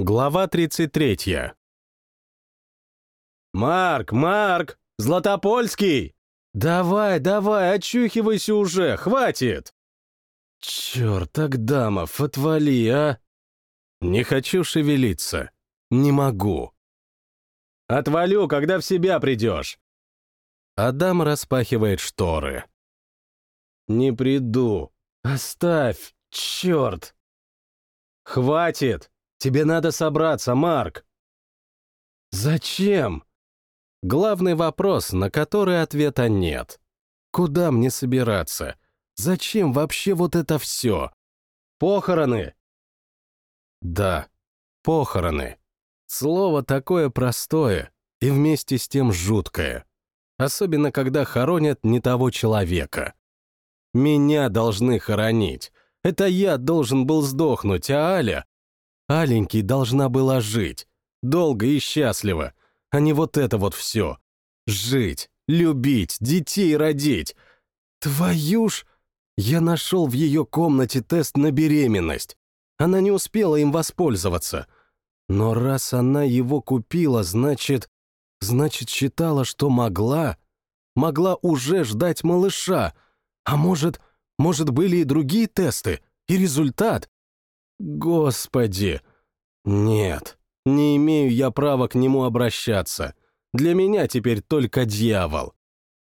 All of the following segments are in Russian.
Глава 33. «Марк, Марк! Златопольский! Давай, давай, очухивайся уже, хватит!» «Черт, Агдамов, отвали, а!» «Не хочу шевелиться. Не могу». «Отвалю, когда в себя придешь!» Адам распахивает шторы. «Не приду. Оставь, черт!» «Хватит! Тебе надо собраться, Марк!» «Зачем?» Главный вопрос, на который ответа нет. Куда мне собираться? Зачем вообще вот это все? Похороны? Да, похороны. Слово такое простое и вместе с тем жуткое. Особенно, когда хоронят не того человека. Меня должны хоронить. Это я должен был сдохнуть, а Аля Аленький должна была жить, долго и счастливо, а не вот это вот все. Жить, любить, детей родить. Твою ж... Я нашел в ее комнате тест на беременность. Она не успела им воспользоваться. Но раз она его купила, значит... Значит, считала, что могла. Могла уже ждать малыша. А может, может, были и другие тесты, и результат. Господи! Нет, не имею я права к нему обращаться. Для меня теперь только дьявол.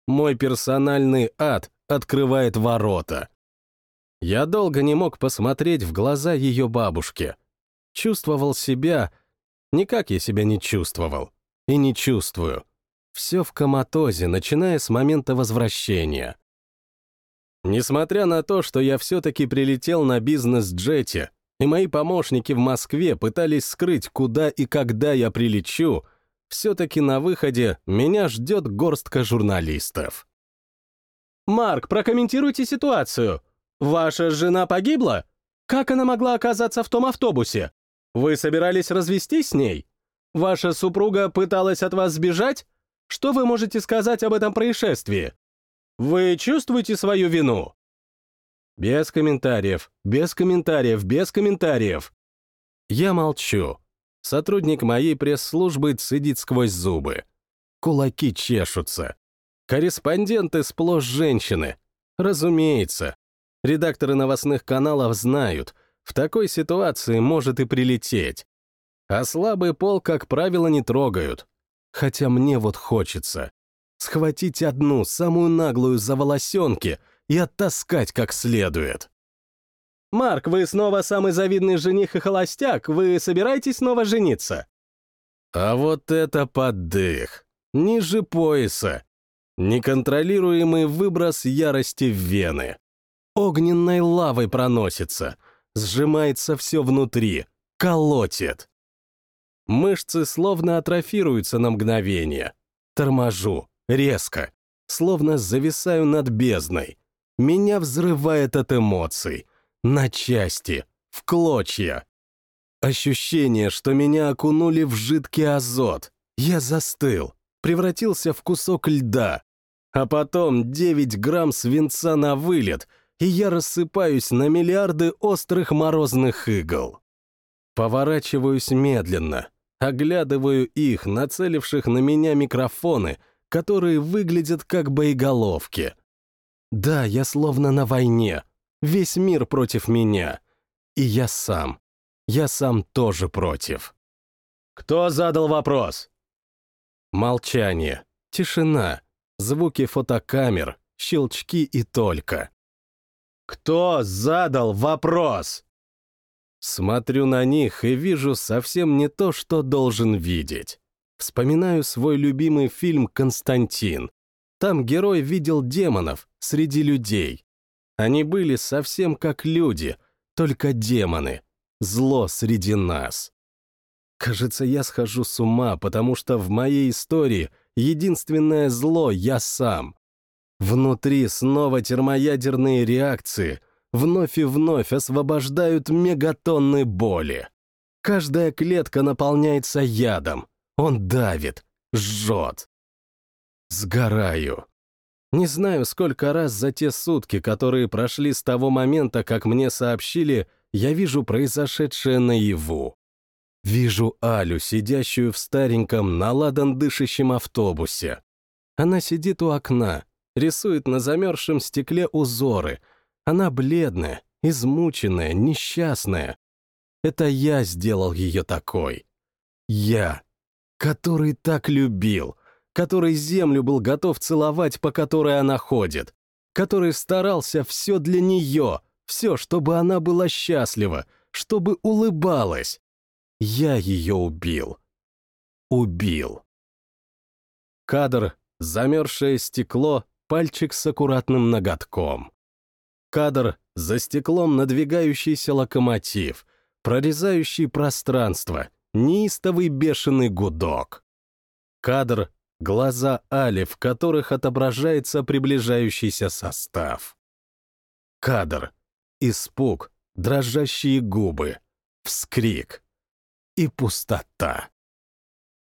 Мой персональный ад открывает ворота. Я долго не мог посмотреть в глаза ее бабушке. Чувствовал себя... Никак я себя не чувствовал. И не чувствую. Все в коматозе, начиная с момента возвращения. Несмотря на то, что я все-таки прилетел на бизнес-джете, и мои помощники в Москве пытались скрыть, куда и когда я прилечу, все-таки на выходе меня ждет горстка журналистов. «Марк, прокомментируйте ситуацию. Ваша жена погибла? Как она могла оказаться в том автобусе? Вы собирались развестись с ней? Ваша супруга пыталась от вас сбежать? Что вы можете сказать об этом происшествии? Вы чувствуете свою вину?» Без комментариев, без комментариев, без комментариев. Я молчу. Сотрудник моей пресс-службы цедит сквозь зубы. Кулаки чешутся. Корреспонденты сплошь женщины. Разумеется. Редакторы новостных каналов знают, в такой ситуации может и прилететь. А слабый пол, как правило, не трогают. Хотя мне вот хочется. Схватить одну, самую наглую за волосенки — и оттаскать как следует. «Марк, вы снова самый завидный жених и холостяк, вы собираетесь снова жениться?» А вот это поддых. Ниже пояса. Неконтролируемый выброс ярости в вены. Огненной лавой проносится. Сжимается все внутри. Колотит. Мышцы словно атрофируются на мгновение. Торможу. Резко. Словно зависаю над бездной. Меня взрывает от эмоций. На части, в клочья. Ощущение, что меня окунули в жидкий азот. Я застыл, превратился в кусок льда. А потом 9 грамм свинца на вылет, и я рассыпаюсь на миллиарды острых морозных игл. Поворачиваюсь медленно, оглядываю их, нацеливших на меня микрофоны, которые выглядят как боеголовки — да, я словно на войне. Весь мир против меня. И я сам. Я сам тоже против. Кто задал вопрос? Молчание. Тишина. Звуки фотокамер. Щелчки и только. Кто задал вопрос? Смотрю на них и вижу совсем не то, что должен видеть. Вспоминаю свой любимый фильм «Константин». Там герой видел демонов среди людей. Они были совсем как люди, только демоны. Зло среди нас. Кажется, я схожу с ума, потому что в моей истории единственное зло — я сам. Внутри снова термоядерные реакции вновь и вновь освобождают мегатонны боли. Каждая клетка наполняется ядом. Он давит, жжет. Сгораю. Не знаю, сколько раз за те сутки, которые прошли с того момента, как мне сообщили, я вижу произошедшее наяву. Вижу Алю, сидящую в стареньком, наладан дышащем автобусе. Она сидит у окна, рисует на замерзшем стекле узоры. Она бледная, измученная, несчастная. Это я сделал ее такой. Я, который так любил, который землю был готов целовать, по которой она ходит, который старался все для нее, все, чтобы она была счастлива, чтобы улыбалась. Я ее убил. Убил. Кадр, замерзшее стекло, пальчик с аккуратным ноготком. Кадр, за стеклом надвигающийся локомотив, прорезающий пространство, неистовый бешеный гудок. Кадр, глаза Али, в которых отображается приближающийся состав. Кадр, испуг, дрожащие губы, вскрик и пустота.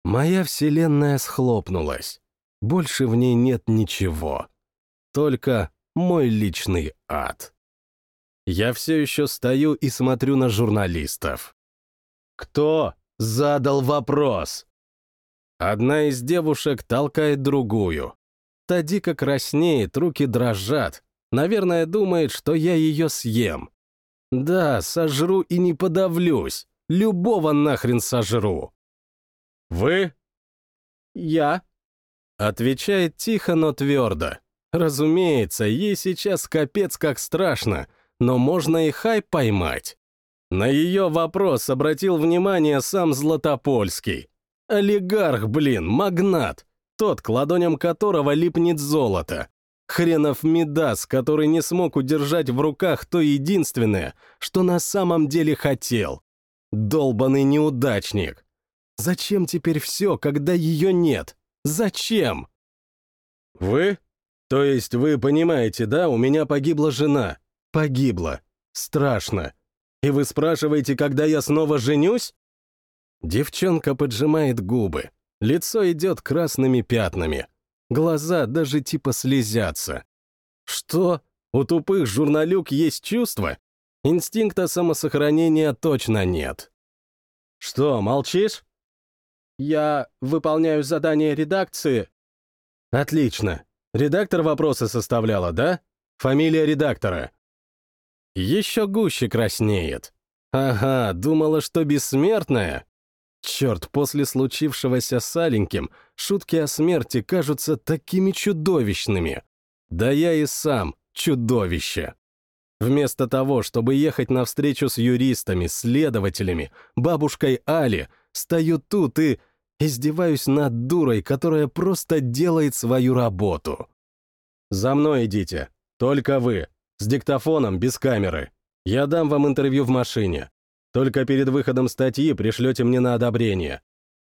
Моя вселенная схлопнулась. Больше в ней нет ничего. Только мой личный ад. Я все еще стою и смотрю на журналистов. Кто задал вопрос? Одна из девушек толкает другую. Та дико краснеет, руки дрожат. Наверное, думает, что я ее съем. Да, сожру и не подавлюсь. Любого нахрен сожру. Вы? Я. Отвечает тихо, но твердо. Разумеется, ей сейчас капец как страшно, но можно и хай поймать. На ее вопрос обратил внимание сам Златопольский. Олигарх, блин, магнат, тот, к ладоням которого липнет золото. Хренов Медас, который не смог удержать в руках то единственное, что на самом деле хотел. Долбанный неудачник. Зачем теперь все, когда ее нет? Зачем? Вы? То есть вы понимаете, да, у меня погибла жена. Погибла. Страшно. И вы спрашиваете, когда я снова женюсь? Девчонка поджимает губы. Лицо идет красными пятнами. Глаза даже типа слезятся. Что? У тупых журналюк есть чувства? Инстинкта самосохранения точно нет. Что, молчишь? Я выполняю задание редакции. Отлично. Редактор вопросы составляла, да? Фамилия редактора. Еще гуще краснеет. Ага, думала, что бессмертная. Черт, после случившегося с Аленьким шутки о смерти кажутся такими чудовищными. Да я и сам чудовище. Вместо того, чтобы ехать на встречу с юристами, следователями, бабушкой Али, стою тут и издеваюсь над дурой, которая просто делает свою работу. «За мной идите. Только вы. С диктофоном, без камеры. Я дам вам интервью в машине. Только перед выходом статьи пришлете мне на одобрение.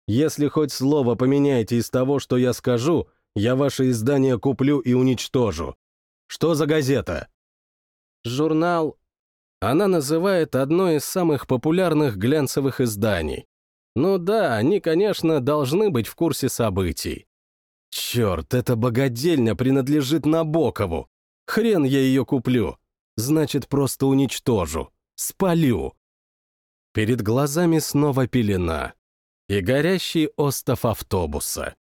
Если хоть слово поменяете из того, что я скажу, я ваше издание куплю и уничтожу. Что за газета?» Журнал... Она называет одно из самых популярных глянцевых изданий. Ну да, они, конечно, должны быть в курсе событий. Черт, эта богадельня принадлежит Набокову. Хрен я ее куплю. Значит, просто уничтожу. Спалю. Перед глазами снова пелена. И горящий остов автобуса.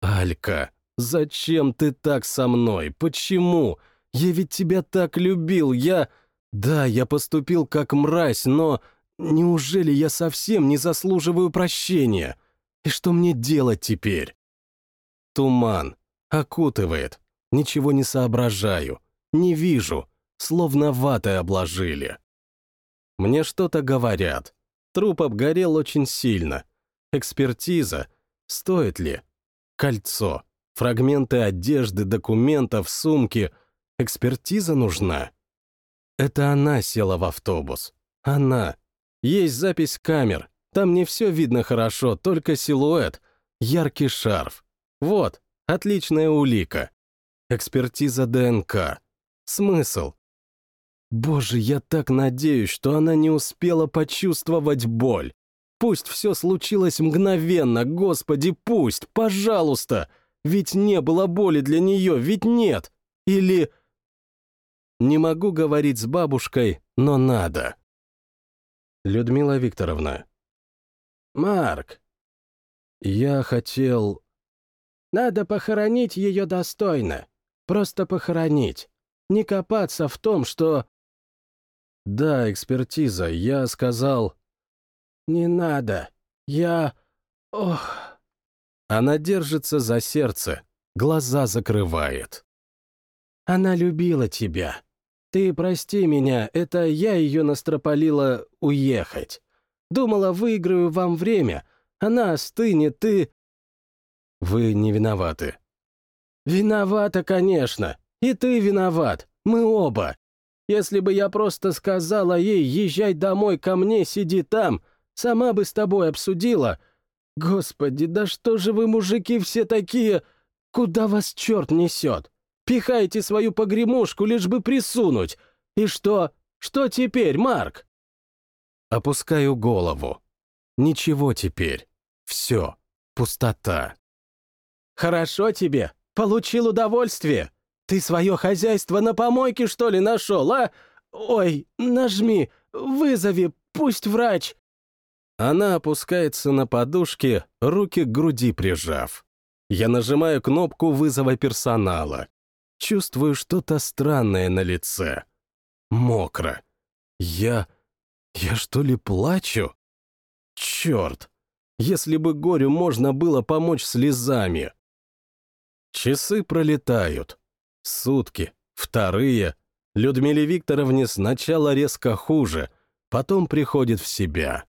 Алька, зачем ты так со мной? Почему? Я ведь тебя так любил, я... Да, я поступил как мразь, но... Неужели я совсем не заслуживаю прощения? И что мне делать теперь? Туман. Окутывает. Ничего не соображаю. Не вижу. Словно ватой обложили. Мне что-то говорят. Труп обгорел очень сильно. Экспертиза. Стоит ли? Кольцо. Фрагменты одежды, документов, сумки — Экспертиза нужна. Это она села в автобус. Она. Есть запись камер. Там не все видно хорошо, только силуэт. Яркий шарф. Вот, отличная улика. Экспертиза ДНК. Смысл? Боже, я так надеюсь, что она не успела почувствовать боль. Пусть все случилось мгновенно, господи, пусть, пожалуйста. Ведь не было боли для нее, ведь нет. Или... Не могу говорить с бабушкой, но надо. Людмила Викторовна, Марк, я хотел... Надо похоронить ее достойно. Просто похоронить. Не копаться в том, что... Да, экспертиза, я сказал... Не надо. Я... Ох... Она держится за сердце, глаза закрывает. Она любила тебя. Ты прости меня, это я ее настропалила уехать. Думала, выиграю вам время. Она остынет, ты... Вы не виноваты. Виновата, конечно. И ты виноват. Мы оба. Если бы я просто сказала ей, езжай домой ко мне, сиди там, сама бы с тобой обсудила. Господи, да что же вы, мужики, все такие... Куда вас черт несет? Пихайте свою погремушку, лишь бы присунуть. И что? Что теперь, Марк? Опускаю голову. Ничего теперь. Все. Пустота. Хорошо тебе. Получил удовольствие. Ты свое хозяйство на помойке, что ли, нашел, а? Ой, нажми, вызови, пусть врач. Она опускается на подушке, руки к груди прижав. Я нажимаю кнопку вызова персонала. Чувствую что-то странное на лице. Мокро. Я... я что ли плачу? Черт! Если бы горю можно было помочь слезами. Часы пролетают. Сутки, вторые. Людмиле Викторовне сначала резко хуже, потом приходит в себя.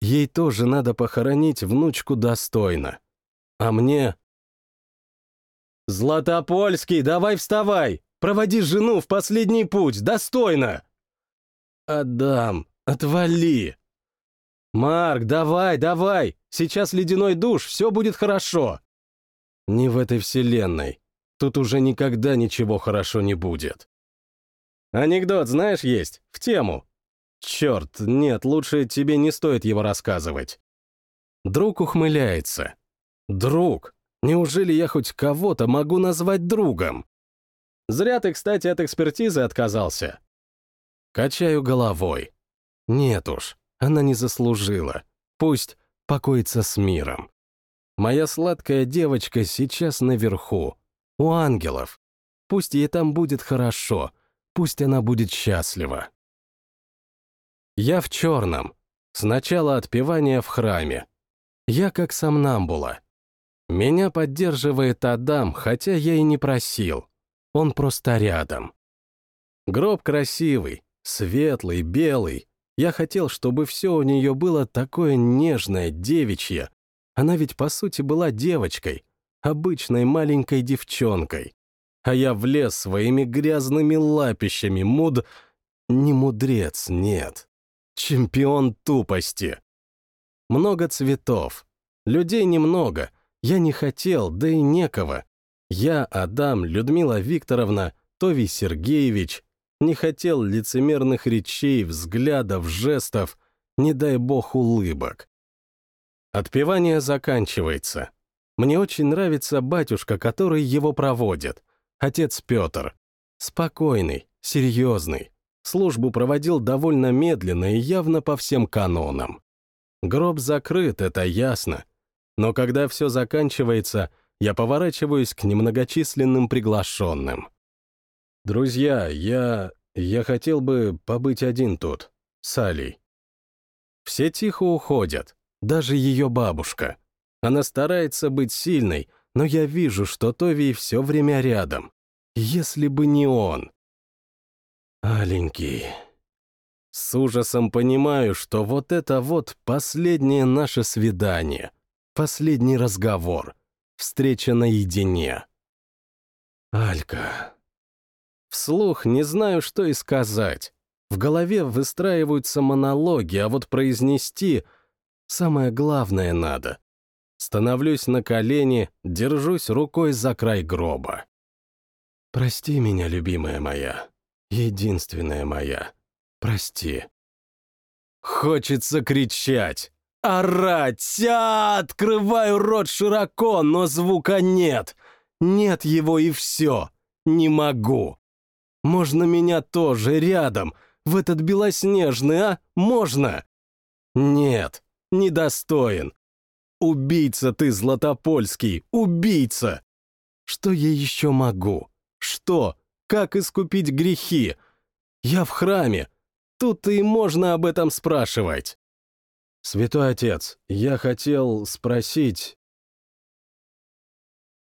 Ей тоже надо похоронить внучку достойно. А мне «Златопольский, давай вставай! Проводи жену в последний путь, достойно!» «Адам, отвали!» «Марк, давай, давай! Сейчас ледяной душ, все будет хорошо!» «Не в этой вселенной. Тут уже никогда ничего хорошо не будет». «Анекдот, знаешь, есть? В тему». «Черт, нет, лучше тебе не стоит его рассказывать». Друг ухмыляется. «Друг, Неужели я хоть кого-то могу назвать другом? Зря ты, кстати, от экспертизы отказался. Качаю головой. Нет уж, она не заслужила. Пусть покоится с миром. Моя сладкая девочка сейчас наверху, у ангелов. Пусть ей там будет хорошо, пусть она будет счастлива. Я в черном. Сначала отпевание в храме. Я как сомнамбула. Меня поддерживает Адам, хотя я и не просил. Он просто рядом. Гроб красивый, светлый, белый. Я хотел, чтобы все у нее было такое нежное, девичье. Она ведь, по сути, была девочкой, обычной маленькой девчонкой. А я влез своими грязными лапищами, муд... Не мудрец, нет. Чемпион тупости. Много цветов. Людей немного — я не хотел, да и некого. Я, Адам, Людмила Викторовна, Тови Сергеевич, не хотел лицемерных речей, взглядов, жестов, не дай бог улыбок. Отпевание заканчивается. Мне очень нравится батюшка, который его проводит. Отец Петр. Спокойный, серьезный. Службу проводил довольно медленно и явно по всем канонам. Гроб закрыт, это ясно. Но когда все заканчивается, я поворачиваюсь к немногочисленным приглашенным. «Друзья, я... я хотел бы побыть один тут, с Алей». Все тихо уходят, даже ее бабушка. Она старается быть сильной, но я вижу, что Тови все время рядом. Если бы не он. Аленький. С ужасом понимаю, что вот это вот последнее наше свидание — Последний разговор. Встреча наедине. Алька. Вслух не знаю, что и сказать. В голове выстраиваются монологи, а вот произнести самое главное надо. Становлюсь на колени, держусь рукой за край гроба. Прости меня, любимая моя, единственная моя. Прости. Хочется кричать. Орать! А, открываю рот широко, но звука нет. Нет его и все. Не могу. Можно меня тоже рядом, в этот белоснежный, а? Можно? Нет, недостоин. Убийца ты, Златопольский, убийца! Что я еще могу? Что? Как искупить грехи? Я в храме. Тут и можно об этом спрашивать. Святой отец, я хотел спросить...